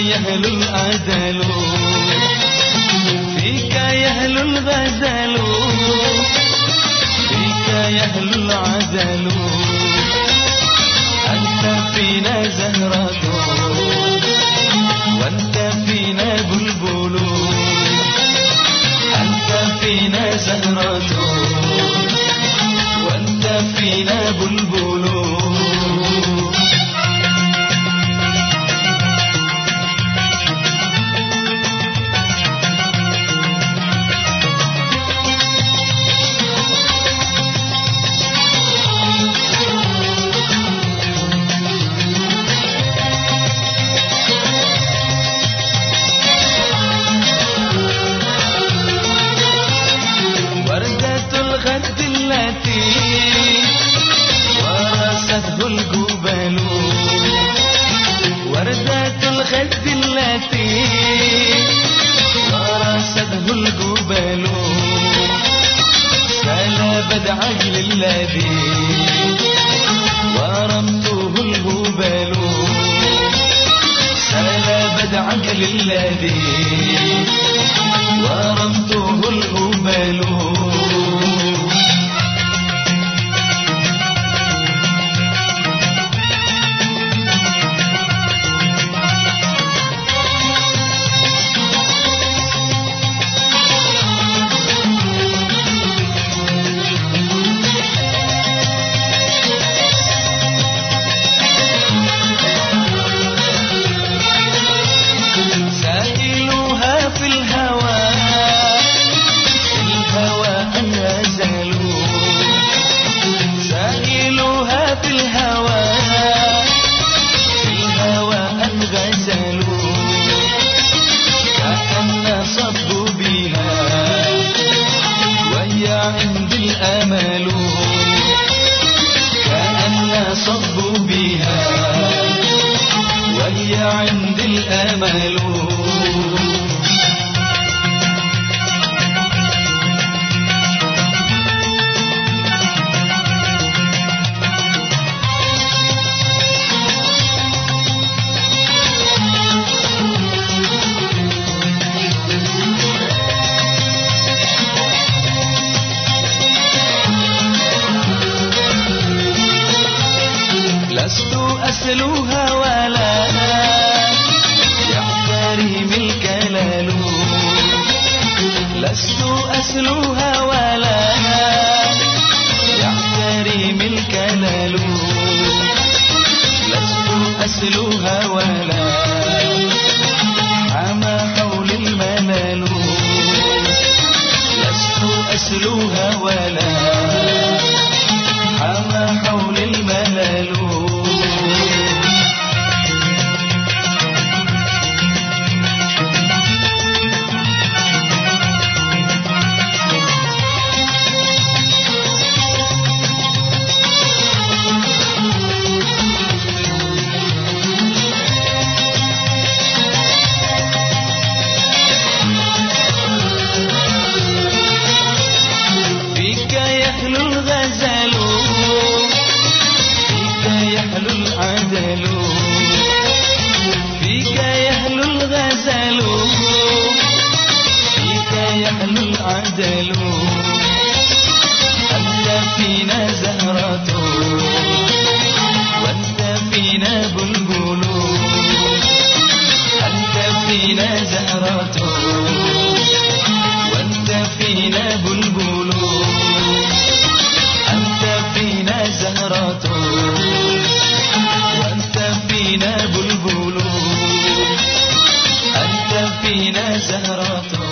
يهل الأدل فيك يهل الغزل. فيك يهل العدل أنت فينا زهرة. ورثته الجبال وردة الغد التي ورثته الجبال سلبت عجل الذي ورمته الهبال سلبت عجل الذي ورمته الهبال لست أسلوها ولا يحترم الكلال. لست أسلوها الغزل فيك يحلو العدل فيك يحلو الغزل. فيك فينا زهرة. وأنت فينا بلبل فينا زهرة.